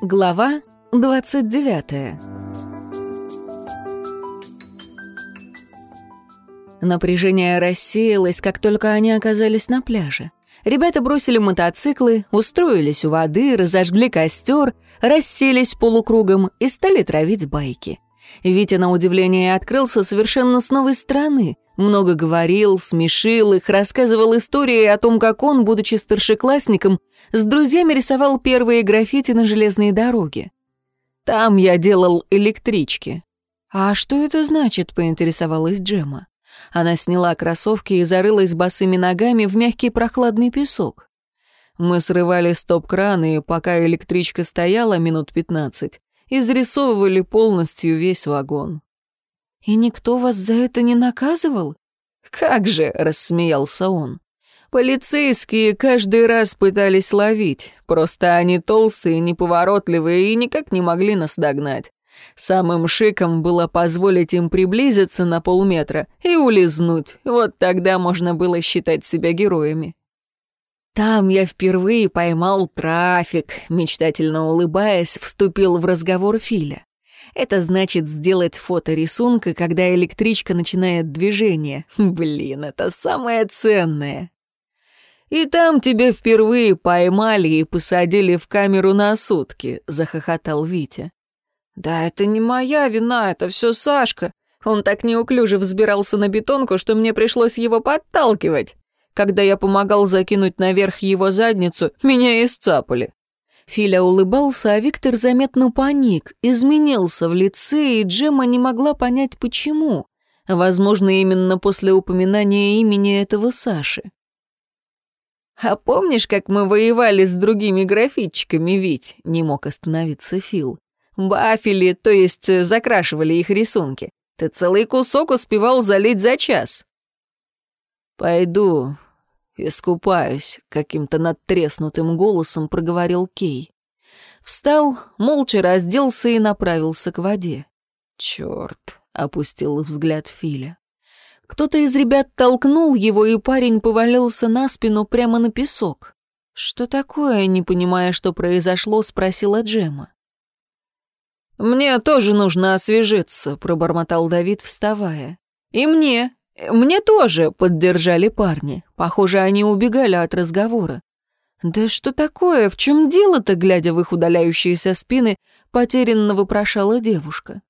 Глава 29 Напряжение рассеялось, как только они оказались на пляже. Ребята бросили мотоциклы, устроились у воды, разожгли костер, расселись полукругом и стали травить байки. Витя, на удивление, открылся совершенно с новой стороны. Много говорил, смешил их, рассказывал истории о том, как он, будучи старшеклассником, с друзьями рисовал первые граффити на железной дороге. «Там я делал электрички». «А что это значит?» — поинтересовалась Джема. Она сняла кроссовки и зарылась босыми ногами в мягкий прохладный песок. Мы срывали стоп-краны, пока электричка стояла минут пятнадцать, изрисовывали полностью весь вагон. «И никто вас за это не наказывал?» «Как же!» — рассмеялся он. «Полицейские каждый раз пытались ловить, просто они толстые, неповоротливые и никак не могли нас догнать. Самым шиком было позволить им приблизиться на полметра и улизнуть. Вот тогда можно было считать себя героями. Там я впервые поймал трафик, мечтательно улыбаясь, вступил в разговор Филя. Это значит сделать фото рисунка, когда электричка начинает движение. Блин, это самое ценное. И там тебя впервые поймали и посадили в камеру на сутки, захохотал Витя. «Да это не моя вина, это все Сашка. Он так неуклюже взбирался на бетонку, что мне пришлось его подталкивать. Когда я помогал закинуть наверх его задницу, меня исцапали». Филя улыбался, а Виктор заметно паник, изменился в лице, и Джема не могла понять, почему. Возможно, именно после упоминания имени этого Саши. «А помнишь, как мы воевали с другими графитчиками, Вить?» — не мог остановиться Фил. Бафили, то есть э, закрашивали их рисунки. Ты целый кусок успевал залить за час. «Пойду искупаюсь», — каким-то надтреснутым голосом проговорил Кей. Встал, молча разделся и направился к воде. «Чёрт», — опустил взгляд Филя. Кто-то из ребят толкнул его, и парень повалился на спину прямо на песок. «Что такое?» — не понимая, что произошло, спросила Джема. «Мне тоже нужно освежиться», — пробормотал Давид, вставая. «И мне. Мне тоже», — поддержали парни. Похоже, они убегали от разговора. «Да что такое? В чем дело-то?» — глядя в их удаляющиеся спины, потерянно вопрошала девушка.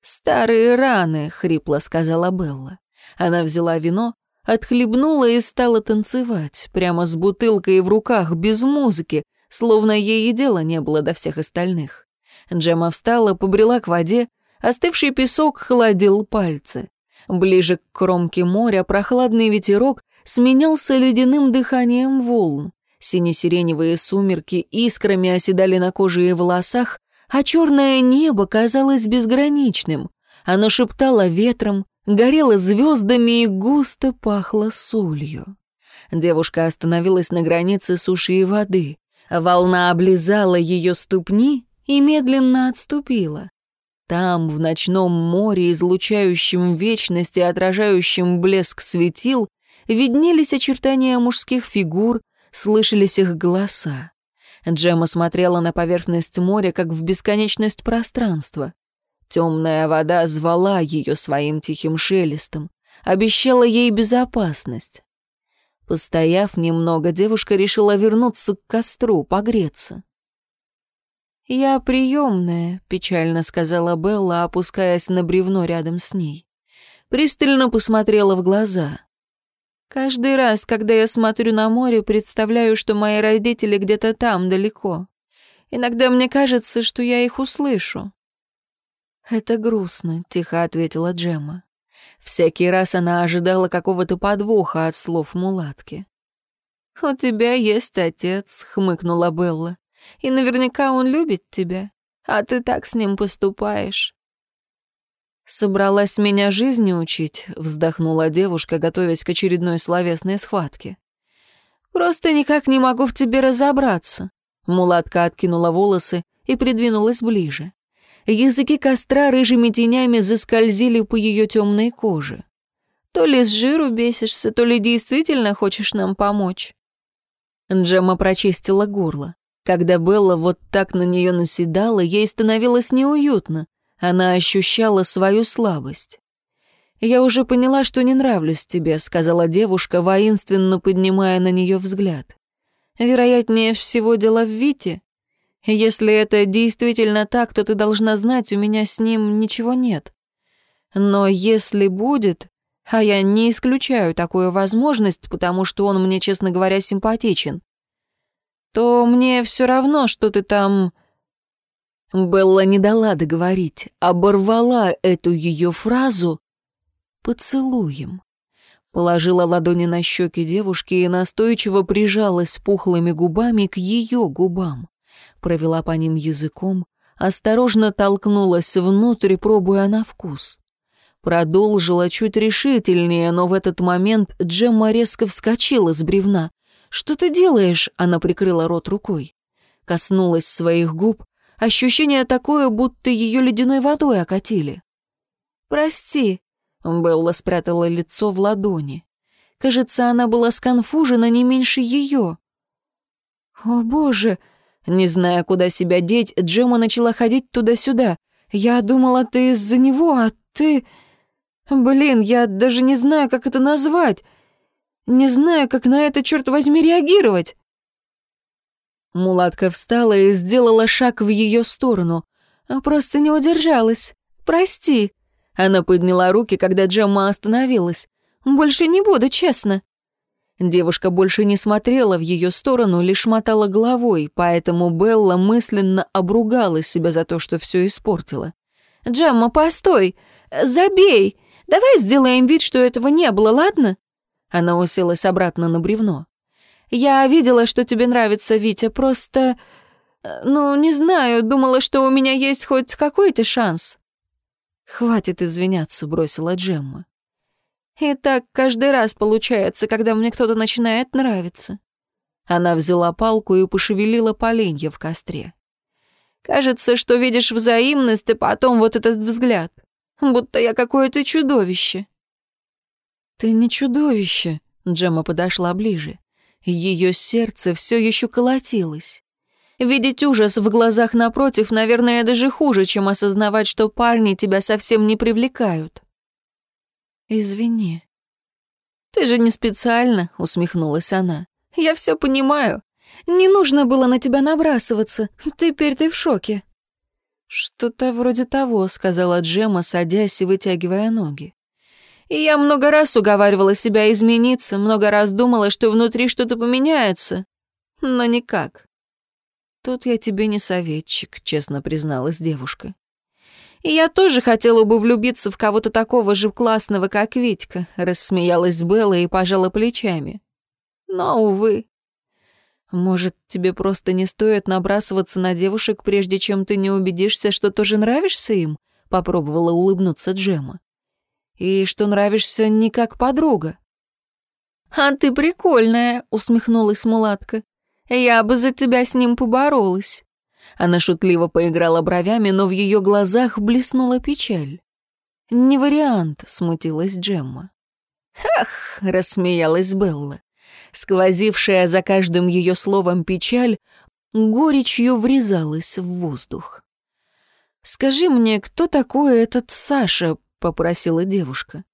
«Старые раны», — хрипло сказала Белла. Она взяла вино, отхлебнула и стала танцевать, прямо с бутылкой в руках, без музыки, словно ей и дела не было до всех остальных. Джема встала, побрела к воде, остывший песок холодил пальцы. Ближе к кромке моря прохладный ветерок сменялся ледяным дыханием волн. Сине-сиреневые сумерки искрами оседали на коже и волосах, а черное небо казалось безграничным. Оно шептало ветром, горело звездами и густо пахло солью. Девушка остановилась на границе суши и воды. Волна облизала ее ступни, и медленно отступила. Там, в ночном море, излучающем вечность и отражающем блеск светил, виднелись очертания мужских фигур, слышались их голоса. Джема смотрела на поверхность моря, как в бесконечность пространства. Темная вода звала ее своим тихим шелестом, обещала ей безопасность. Постояв немного, девушка решила вернуться к костру, погреться. «Я приемная», — печально сказала Белла, опускаясь на бревно рядом с ней. Пристально посмотрела в глаза. «Каждый раз, когда я смотрю на море, представляю, что мои родители где-то там, далеко. Иногда мне кажется, что я их услышу». «Это грустно», — тихо ответила Джема. Всякий раз она ожидала какого-то подвоха от слов мулатки. «У тебя есть отец», — хмыкнула Белла. И наверняка он любит тебя, а ты так с ним поступаешь». «Собралась меня жизни учить», — вздохнула девушка, готовясь к очередной словесной схватке. «Просто никак не могу в тебе разобраться». Мулатка откинула волосы и придвинулась ближе. Языки костра рыжими тенями заскользили по ее темной коже. То ли с жиру бесишься, то ли действительно хочешь нам помочь. Джемма прочистила горло. Когда Белла вот так на нее наседала, ей становилось неуютно. Она ощущала свою слабость. «Я уже поняла, что не нравлюсь тебе», — сказала девушка, воинственно поднимая на нее взгляд. «Вероятнее всего дело в Вите. Если это действительно так, то ты должна знать, у меня с ним ничего нет. Но если будет, а я не исключаю такую возможность, потому что он мне, честно говоря, симпатичен, то мне все равно, что ты там...» Белла не дала договорить, оборвала эту ее фразу поцелуем. Положила ладони на щеки девушки и настойчиво прижалась пухлыми губами к ее губам. Провела по ним языком, осторожно толкнулась внутрь, пробуя на вкус. Продолжила чуть решительнее, но в этот момент Джемма резко вскочила с бревна. «Что ты делаешь?» — она прикрыла рот рукой. Коснулась своих губ. Ощущение такое, будто ее ледяной водой окатили. «Прости», — Белла спрятала лицо в ладони. Кажется, она была сконфужена не меньше ее. «О, боже!» Не зная, куда себя деть, Джема начала ходить туда-сюда. «Я думала, ты из-за него, а ты...» «Блин, я даже не знаю, как это назвать. Не знаю, как на это, черт возьми, реагировать. Мулатка встала и сделала шаг в ее сторону. Просто не удержалась. Прости. Она подняла руки, когда Джемма остановилась. Больше не буду, честно. Девушка больше не смотрела в ее сторону, лишь мотала головой, поэтому Белла мысленно обругала себя за то, что все испортила. «Джемма, постой! Забей! Давай сделаем вид, что этого не было, ладно?» Она уселась обратно на бревно. «Я видела, что тебе нравится, Витя, просто... Э, ну, не знаю, думала, что у меня есть хоть какой-то шанс». «Хватит извиняться», — бросила Джемма. «И так каждый раз получается, когда мне кто-то начинает нравиться». Она взяла палку и пошевелила поленья в костре. «Кажется, что видишь взаимность, а потом вот этот взгляд. Будто я какое-то чудовище». «Ты не чудовище», — Джемма подошла ближе. Ее сердце все еще колотилось. Видеть ужас в глазах напротив, наверное, даже хуже, чем осознавать, что парни тебя совсем не привлекают. «Извини». «Ты же не специально», — усмехнулась она. «Я все понимаю. Не нужно было на тебя набрасываться. Теперь ты в шоке». «Что-то вроде того», — сказала Джема, садясь и вытягивая ноги. И я много раз уговаривала себя измениться, много раз думала, что внутри что-то поменяется. Но никак. Тут я тебе не советчик, честно призналась девушка. И я тоже хотела бы влюбиться в кого-то такого же классного, как Витька, рассмеялась Белла и пожала плечами. Но, увы. Может, тебе просто не стоит набрасываться на девушек, прежде чем ты не убедишься, что тоже нравишься им? Попробовала улыбнуться Джема и что нравишься не как подруга». «А ты прикольная», — усмехнулась мулатка. «Я бы за тебя с ним поборолась». Она шутливо поиграла бровями, но в ее глазах блеснула печаль. «Не вариант», — смутилась Джемма. «Ах!» — рассмеялась Белла. Сквозившая за каждым ее словом печаль горечью врезалась в воздух. «Скажи мне, кто такой этот Саша?» Попросила девушка.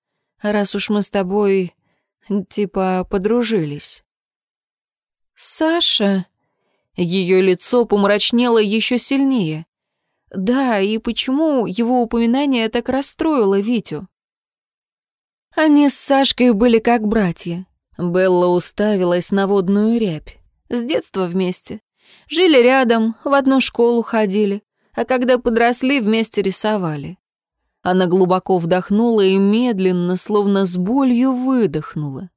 «Раз уж мы с тобой, типа, подружились». «Саша...» Ее лицо помрачнело еще сильнее. Да, и почему его упоминание так расстроило Витю? Они с Сашкой были как братья. Белла уставилась на водную рябь. С детства вместе. Жили рядом, в одну школу ходили, а когда подросли, вместе рисовали. Она глубоко вдохнула и медленно, словно с болью, выдохнула.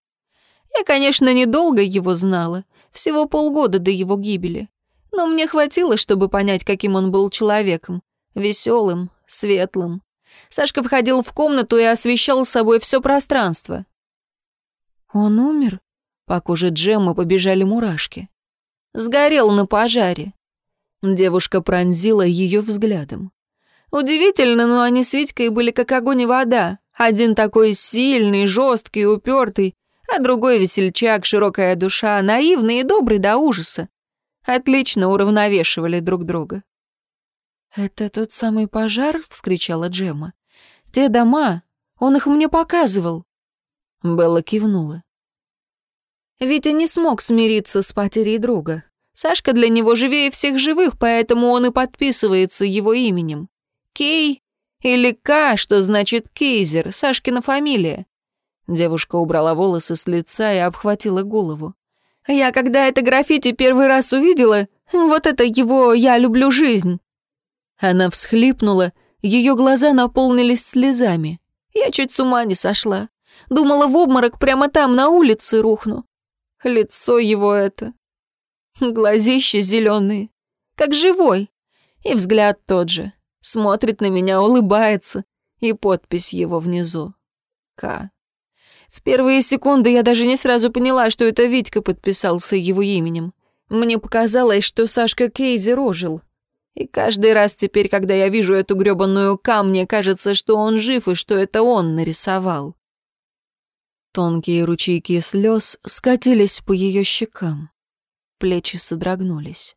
Я, конечно, недолго его знала, всего полгода до его гибели. Но мне хватило, чтобы понять, каким он был человеком. Веселым, светлым. Сашка входил в комнату и освещал собой все пространство. «Он умер?» По коже Джеммы побежали мурашки. «Сгорел на пожаре». Девушка пронзила ее взглядом. Удивительно, но они с Витькой были как огонь и вода. Один такой сильный, жесткий, упертый, а другой весельчак, широкая душа, наивный и добрый до ужаса. Отлично уравновешивали друг друга. «Это тот самый пожар?» — вскричала Джема. «Те дома, он их мне показывал». Белла кивнула. Витя не смог смириться с потерей друга. Сашка для него живее всех живых, поэтому он и подписывается его именем. Кей или К, что значит Кейзер, Сашкина фамилия. Девушка убрала волосы с лица и обхватила голову. «Я когда это граффити первый раз увидела, вот это его «я люблю жизнь». Она всхлипнула, ее глаза наполнились слезами. Я чуть с ума не сошла. Думала, в обморок прямо там, на улице, рухну. Лицо его это. Глазища зеленые, как живой. И взгляд тот же. Смотрит на меня, улыбается. И подпись его внизу. К. В первые секунды я даже не сразу поняла, что это Витька подписался его именем. Мне показалось, что Сашка Кейзи рожил. И каждый раз теперь, когда я вижу эту грёбаную камне, кажется, что он жив и что это он нарисовал. Тонкие ручейки слез скатились по ее щекам. Плечи содрогнулись.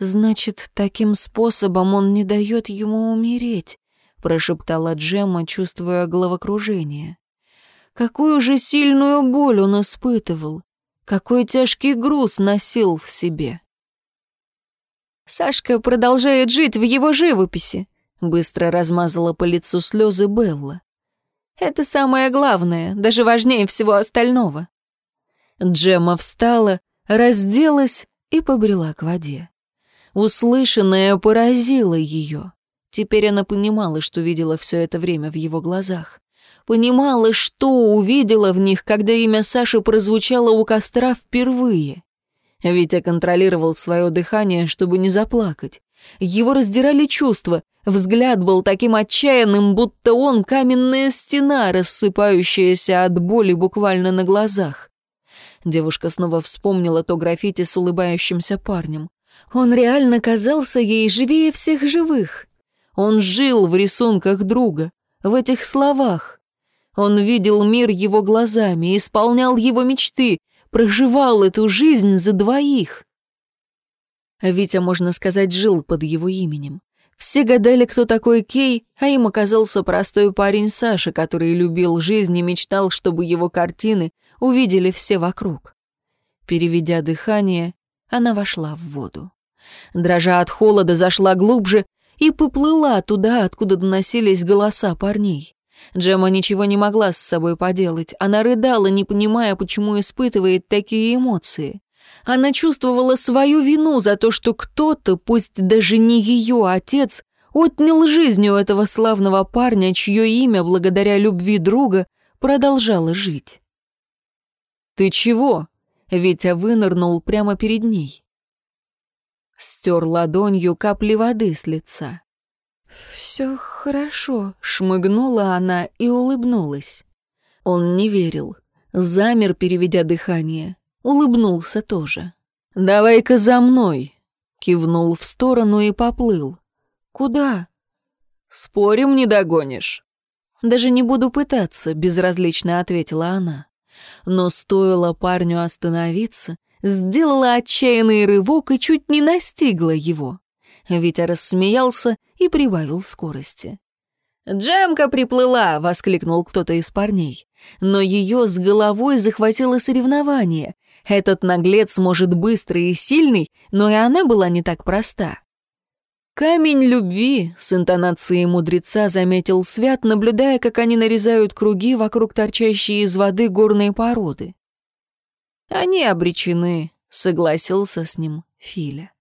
«Значит, таким способом он не дает ему умереть», — прошептала Джемма, чувствуя головокружение. Какую же сильную боль он испытывал, какой тяжкий груз носил в себе. Сашка продолжает жить в его живописи, быстро размазала по лицу слезы Белла. Это самое главное, даже важнее всего остального. Джемма встала, разделась и побрела к воде. Услышанное поразило ее. Теперь она понимала, что видела все это время в его глазах понимала, что увидела в них, когда имя Саши прозвучало у костра впервые. Витя контролировал свое дыхание, чтобы не заплакать. Его раздирали чувства, взгляд был таким отчаянным, будто он каменная стена, рассыпающаяся от боли буквально на глазах. Девушка снова вспомнила то граффити с улыбающимся парнем. Он реально казался ей живее всех живых. Он жил в рисунках друга, в этих словах. Он видел мир его глазами, исполнял его мечты, проживал эту жизнь за двоих. Витя, можно сказать, жил под его именем. Все гадали, кто такой Кей, а им оказался простой парень Саша, который любил жизнь и мечтал, чтобы его картины увидели все вокруг. Переведя дыхание, она вошла в воду. Дрожа от холода, зашла глубже и поплыла туда, откуда доносились голоса парней. Джема ничего не могла с собой поделать. Она рыдала, не понимая, почему испытывает такие эмоции. Она чувствовала свою вину за то, что кто-то, пусть даже не ее отец, отнял жизнь у этого славного парня, чье имя, благодаря любви друга, продолжало жить. «Ты чего?» — Витя вынырнул прямо перед ней. Стер ладонью капли воды с лица. «Все хорошо», — шмыгнула она и улыбнулась. Он не верил. Замер, переведя дыхание. Улыбнулся тоже. «Давай-ка за мной», — кивнул в сторону и поплыл. «Куда?» «Спорим, не догонишь». «Даже не буду пытаться», — безразлично ответила она. Но стоило парню остановиться, сделала отчаянный рывок и чуть не настигла его. Витя рассмеялся и прибавил скорости. «Джемка приплыла!» — воскликнул кто-то из парней. Но ее с головой захватило соревнование. Этот наглец может быстрый и сильный, но и она была не так проста. «Камень любви», — с интонацией мудреца заметил Свят, наблюдая, как они нарезают круги вокруг торчащей из воды горной породы. «Они обречены», — согласился с ним Филя.